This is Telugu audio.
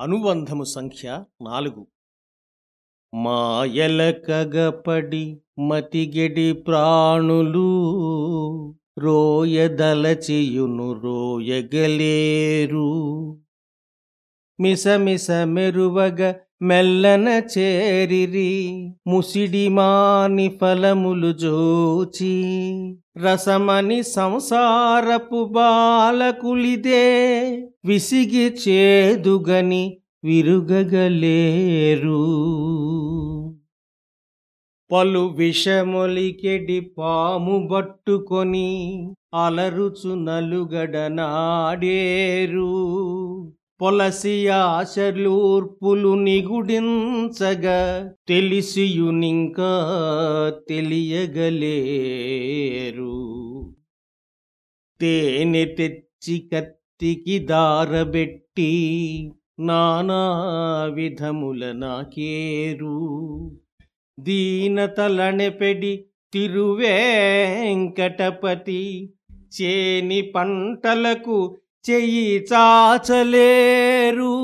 అనుబంధము సంఖ్య నాలుగు. మాయల కగపడి మతిగెడి ప్రాణులు రోయదలచియును రోయగలేరు. మిసమిస మెరువగ మెల్లన చేరిరి ముసిడి మాని ఫలములు జోచి. రసమని సంసారపు బాలకులిదే విసిగి చేదుగని విరుగగలేరు. పలు విషములికెడి పాము బట్టుకొని అలరుచు నలుగడనాడేరు పొలసి ఆశలూర్పులు నిగుడించగా తెలిసియునింకా తెలియగలేరు. తేనె తెచ్చి కత్తికి దారబెట్టి నానా విధముల నాకేరు. దీనతలనెపెడి తిరువేంకటపతి చేని పంటలకు చెయ్యి చాచలేరు.